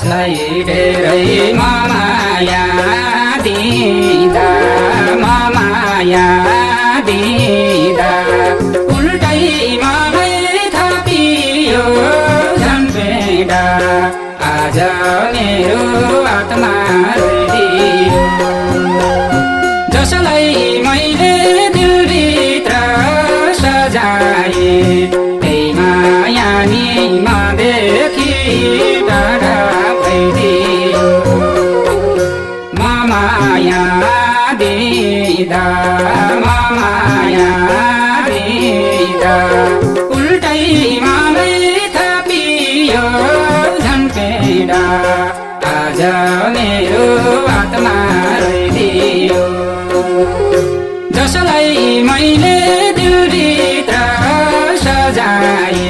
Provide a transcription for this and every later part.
त्यसलाई धेरै मामाया दिँदा मामाया दिँदा। उल्टै मामै थपियो झम्पेडा आज मेरो आत्मा जसलाई मैले दिलभित्र सजाए कसलाई मैले दिल्ली सजाए?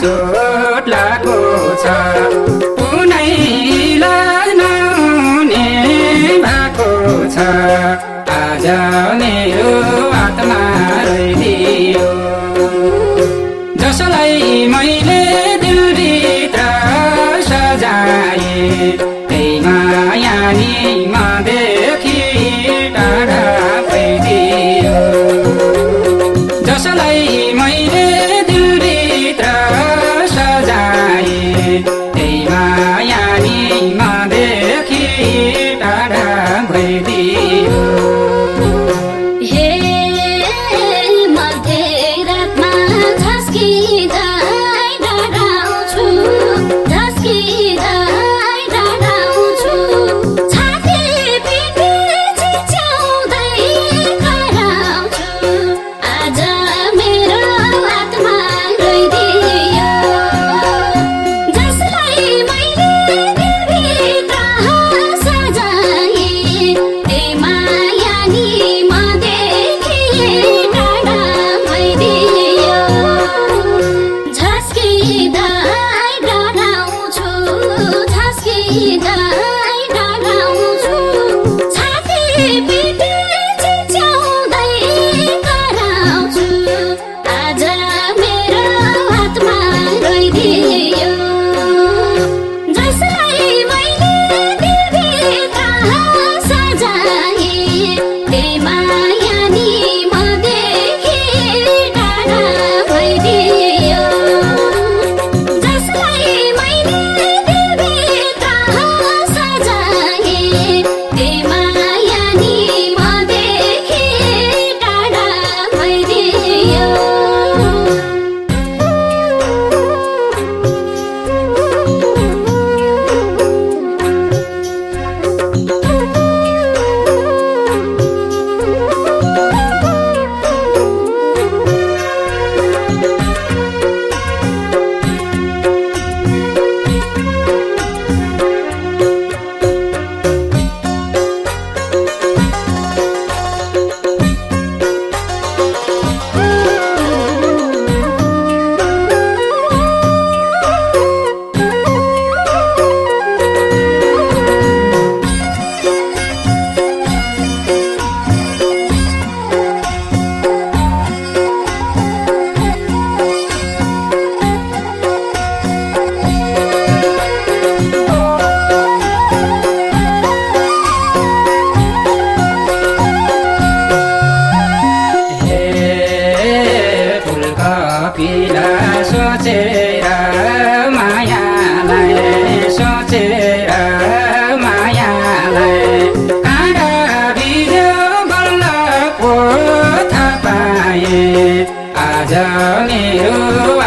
चोट लागो छ। कुनै लाग्नु भएको छ। आज मेरो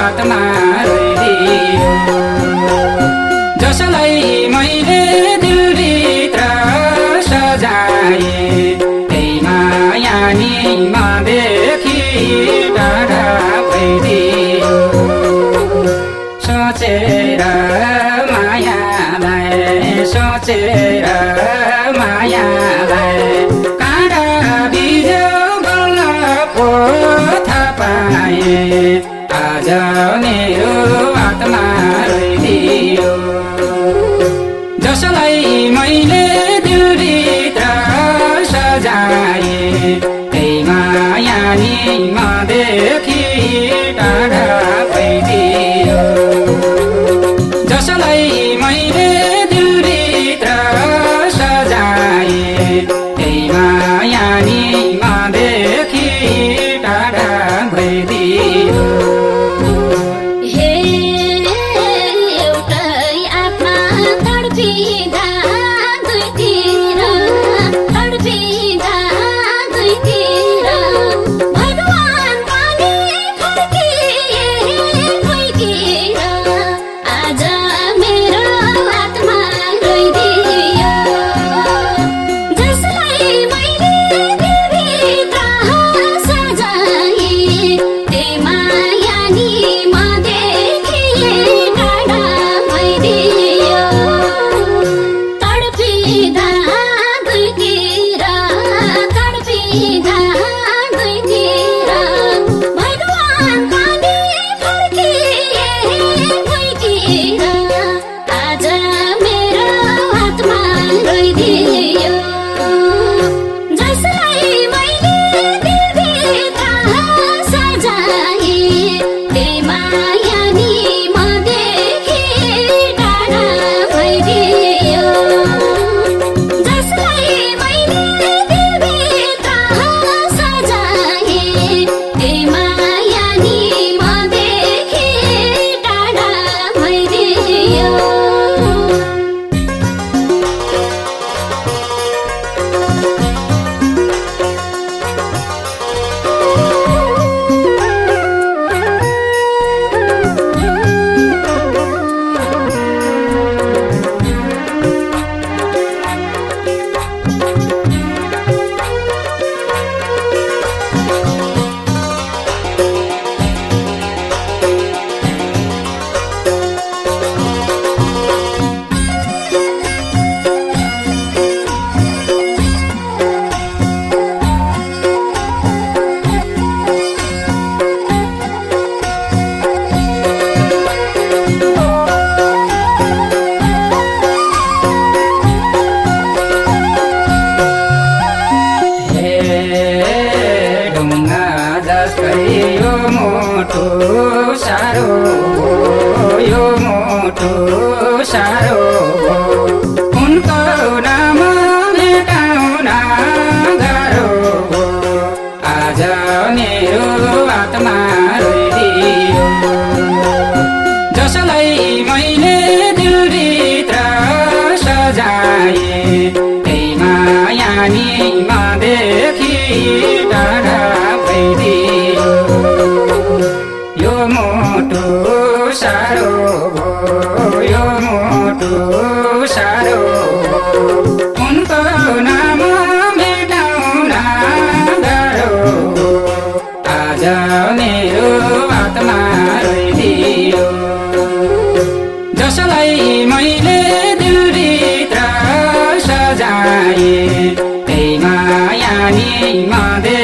हातमा रोइदियो जसलाई मैले दिलभित्र सजाए त्यही माया नि मदेखि टाढा भइदियो सोचेर मायालाई सोचेर मायालाई काँडा बिजो बल्ल पो थाहा पाएँ आज मेरो आत्मा। सारो पानीमा दे